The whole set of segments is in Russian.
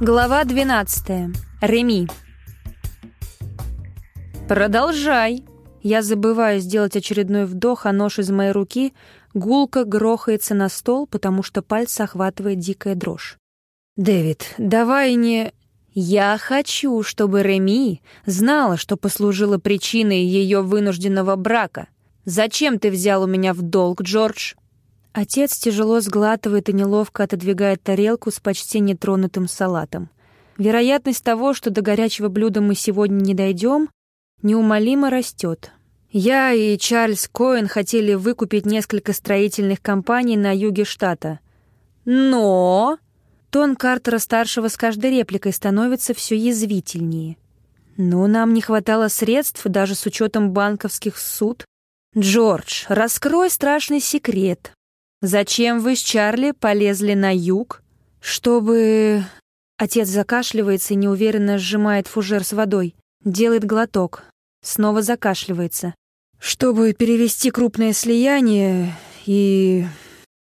Глава 12. Реми. «Продолжай!» Я забываю сделать очередной вдох, а нож из моей руки гулко грохается на стол, потому что пальцы охватывает дикая дрожь. «Дэвид, давай не...» «Я хочу, чтобы Реми знала, что послужило причиной ее вынужденного брака. Зачем ты взял у меня в долг, Джордж?» Отец тяжело сглатывает и неловко отодвигает тарелку с почти нетронутым салатом. Вероятность того, что до горячего блюда мы сегодня не дойдем, неумолимо растет. Я и Чарльз Коэн хотели выкупить несколько строительных компаний на юге штата. Но тон Картера-старшего с каждой репликой становится все язвительнее. Но нам не хватало средств даже с учетом банковских суд. «Джордж, раскрой страшный секрет. Зачем вы с Чарли полезли на юг? Чтобы... Отец закашливается и неуверенно сжимает фужер с водой. Делает глоток. Снова закашливается. Чтобы перевести крупное слияние и...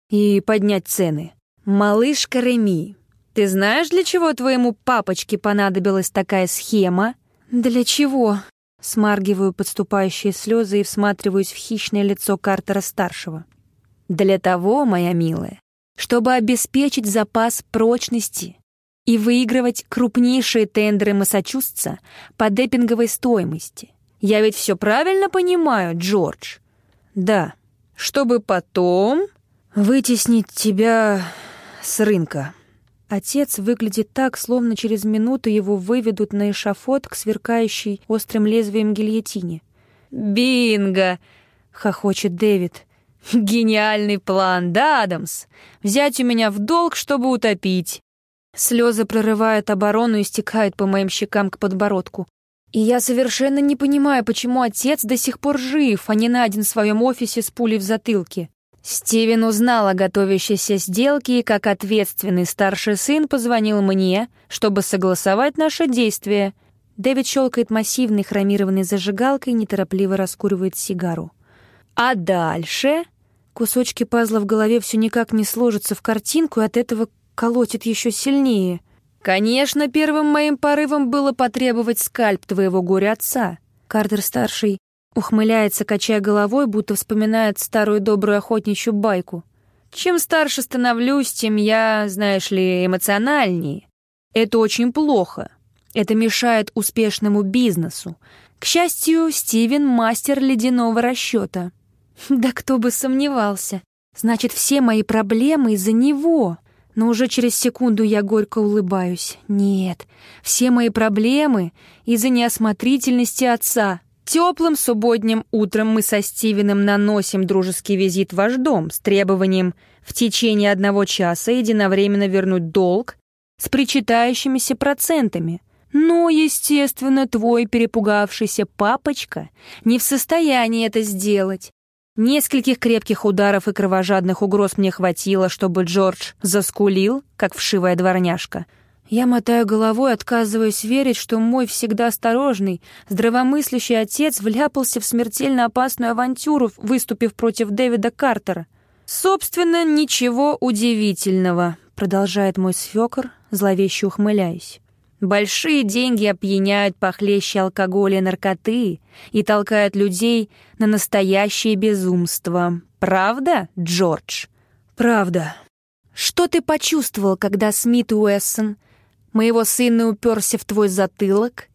и поднять цены. Малышка Реми, ты знаешь, для чего твоему папочке понадобилась такая схема? Для чего? Смаргиваю подступающие слезы и всматриваюсь в хищное лицо Картера-старшего. Для того, моя милая, чтобы обеспечить запас прочности и выигрывать крупнейшие тендеры Массачусетса по депинговой стоимости. Я ведь все правильно понимаю, Джордж? Да. Чтобы потом вытеснить тебя с рынка. Отец выглядит так, словно через минуту его выведут на эшафот к сверкающей острым лезвием гильотине. «Бинго!» — хохочет Дэвид. Гениальный план, да, Адамс? Взять у меня в долг, чтобы утопить. Слезы прорывают оборону и стекают по моим щекам к подбородку. И я совершенно не понимаю, почему отец до сих пор жив, а не найден в своем офисе с пулей в затылке. Стивен узнал о готовящейся сделке и, как ответственный старший сын, позвонил мне, чтобы согласовать наши действия. Дэвид щелкает массивной хромированной зажигалкой и неторопливо раскуривает сигару. А дальше кусочки пазла в голове все никак не сложатся в картинку, и от этого колотит еще сильнее. Конечно, первым моим порывом было потребовать скальп твоего горя-отца. Картер-старший ухмыляется, качая головой, будто вспоминает старую добрую охотничью байку. Чем старше становлюсь, тем я, знаешь ли, эмоциональнее. Это очень плохо. Это мешает успешному бизнесу. К счастью, Стивен — мастер ледяного расчета. Да кто бы сомневался. Значит, все мои проблемы из-за него. Но уже через секунду я горько улыбаюсь. Нет, все мои проблемы из-за неосмотрительности отца. Теплым субботним утром мы со Стивеном наносим дружеский визит в ваш дом с требованием в течение одного часа единовременно вернуть долг с причитающимися процентами. Но, естественно, твой перепугавшийся папочка не в состоянии это сделать. Нескольких крепких ударов и кровожадных угроз мне хватило, чтобы Джордж заскулил, как вшивая дворняжка. Я мотаю головой, отказываясь верить, что мой всегда осторожный, здравомыслящий отец вляпался в смертельно опасную авантюру, выступив против Дэвида Картера. «Собственно, ничего удивительного», — продолжает мой свекор, зловеще ухмыляясь. Большие деньги опьяняют похлеще алкоголя и наркоты и толкают людей на настоящее безумство. Правда, Джордж? Правда. Что ты почувствовал, когда Смит Уэссон, моего сына, уперся в твой затылок?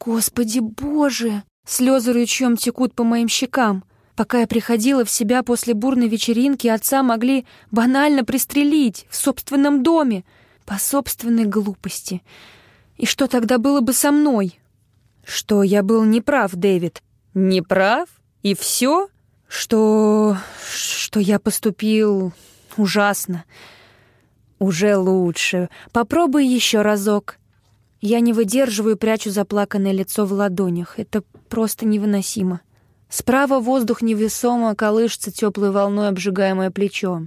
Господи боже! Слезы ручьем текут по моим щекам. Пока я приходила в себя после бурной вечеринки, отца могли банально пристрелить в собственном доме по собственной глупости — и что тогда было бы со мной? Что я был неправ, Дэвид. Неправ? И все? Что... что я поступил ужасно. Уже лучше. Попробуй еще разок. Я не выдерживаю, прячу заплаканное лицо в ладонях. Это просто невыносимо. Справа воздух невесомо колышется теплой волной, обжигая мое плечо.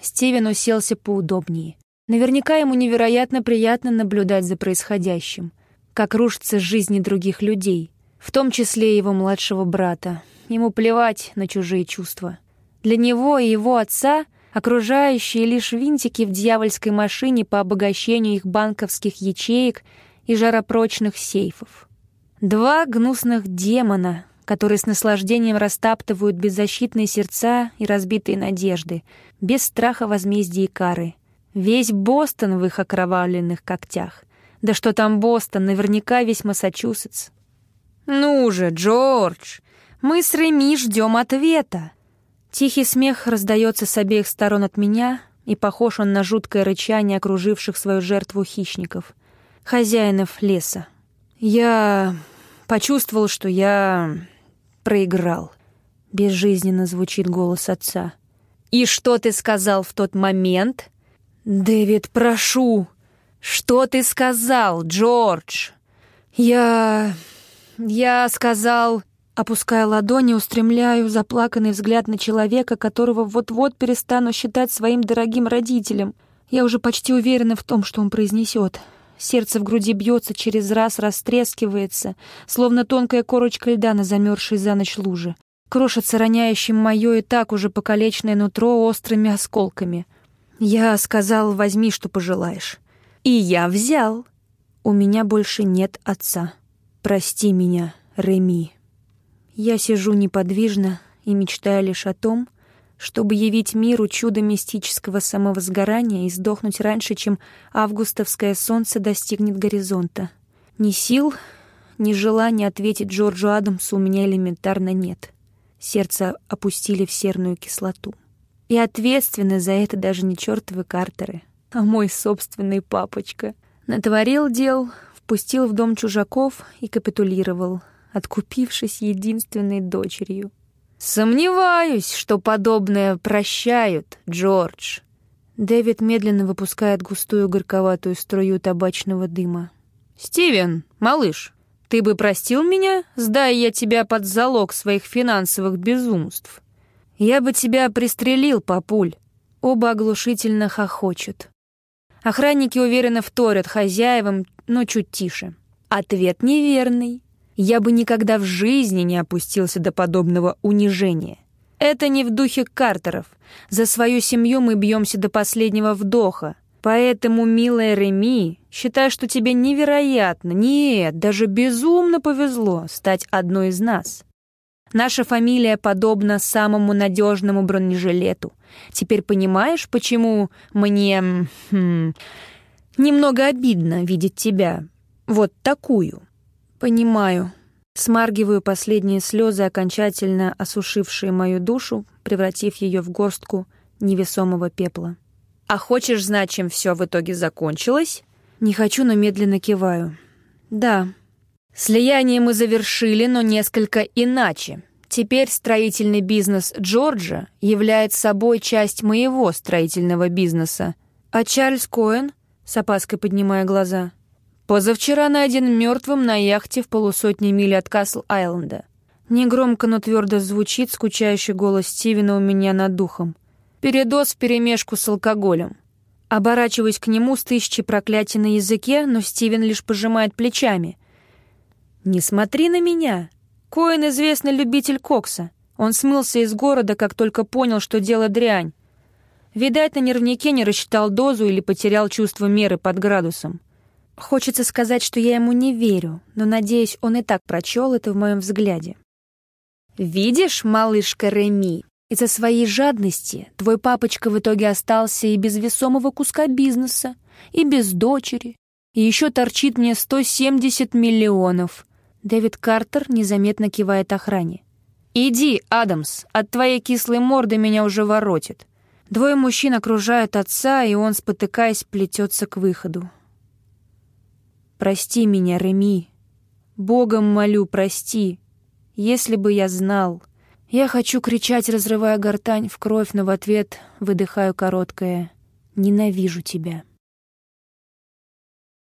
Стивен уселся поудобнее. Наверняка ему невероятно приятно наблюдать за происходящим, как рушатся жизни других людей, в том числе его младшего брата. Ему плевать на чужие чувства. Для него и его отца окружающие лишь винтики в дьявольской машине по обогащению их банковских ячеек и жаропрочных сейфов. Два гнусных демона, которые с наслаждением растаптывают беззащитные сердца и разбитые надежды, без страха возмездия и кары. Весь Бостон в их окровавленных когтях. Да что там Бостон, наверняка весь Массачусетс. «Ну же, Джордж, мы с Реми ждем ответа!» Тихий смех раздается с обеих сторон от меня, и похож он на жуткое рычание окруживших свою жертву хищников, хозяинов леса. Я почувствовал, что я проиграл. Безжизненно звучит голос отца. «И что ты сказал в тот момент?» «Дэвид, прошу!» «Что ты сказал, Джордж?» «Я... я сказал...» Опуская ладони, устремляю заплаканный взгляд на человека, которого вот-вот перестану считать своим дорогим родителем. Я уже почти уверена в том, что он произнесет. Сердце в груди бьется, через раз растрескивается, словно тонкая корочка льда на замерзшей за ночь луже. Крошится роняющим мое и так уже покалеченное нутро острыми осколками. Я сказал, возьми, что пожелаешь. И я взял. У меня больше нет отца. Прости меня, Реми. Я сижу неподвижно и мечтаю лишь о том, чтобы явить миру чудо мистического самовозгорания и сдохнуть раньше, чем августовское солнце достигнет горизонта. Ни сил, ни желания ответить Джорджу Адамсу у меня элементарно нет. Сердце опустили в серную кислоту. И ответственны за это даже не чертовы Картеры, а мой собственный папочка. Натворил дел, впустил в дом чужаков и капитулировал, откупившись единственной дочерью. «Сомневаюсь, что подобное прощают, Джордж». Дэвид медленно выпускает густую горьковатую струю табачного дыма. «Стивен, малыш, ты бы простил меня, сдай я тебя под залог своих финансовых безумств? Я бы тебя пристрелил, папуль». Оба оглушительно хохочут. Охранники уверенно вторят хозяевам, но чуть тише. Ответ неверный я бы никогда в жизни не опустился до подобного унижения. Это не в духе Картеров. За свою семью мы бьемся до последнего вдоха. Поэтому, милая Реми, считаю, что тебе невероятно, нет, даже безумно повезло стать одной из нас. Наша фамилия подобна самому надежному бронежилету. Теперь понимаешь, почему мне... Хм, немного обидно видеть тебя вот такую?» Понимаю. Смаргиваю последние слезы, окончательно осушившие мою душу, превратив ее в горстку невесомого пепла. А хочешь знать, чем все в итоге закончилось? Не хочу, но медленно киваю. Да. Слияние мы завершили, но несколько иначе. Теперь строительный бизнес Джорджа является собой часть моего строительного бизнеса. А Чарльз Коэн, с опаской поднимая глаза, Позавчера найден мертвым на яхте в полусотни миль от Касл-Айленда. Негромко, но твердо звучит скучающий голос Стивена у меня над духом. Передоз вперемешку с алкоголем. Оборачиваюсь к нему с тысячей проклятий на языке, но Стивен лишь пожимает плечами. «Не смотри на меня. Коэн — известный любитель кокса. Он смылся из города, как только понял, что дело дрянь. Видать, на нервнике не рассчитал дозу или потерял чувство меры под градусом. Хочется сказать, что я ему не верю, но, надеюсь, он и так прочел это в моем взгляде. «Видишь, малышка Реми, из-за своей жадности твой папочка в итоге остался и без весомого куска бизнеса, и без дочери, и еще торчит мне 170 миллионов». Дэвид Картер незаметно кивает охране. «Иди, Адамс, от твоей кислой морды меня уже воротит». Двое мужчин окружают отца, и он, спотыкаясь, плетется к выходу. Прости меня, Реми. Богом молю, прости. Если бы я знал. Я хочу кричать, разрывая гортань в кровь, но в ответ выдыхаю короткое «Ненавижу тебя».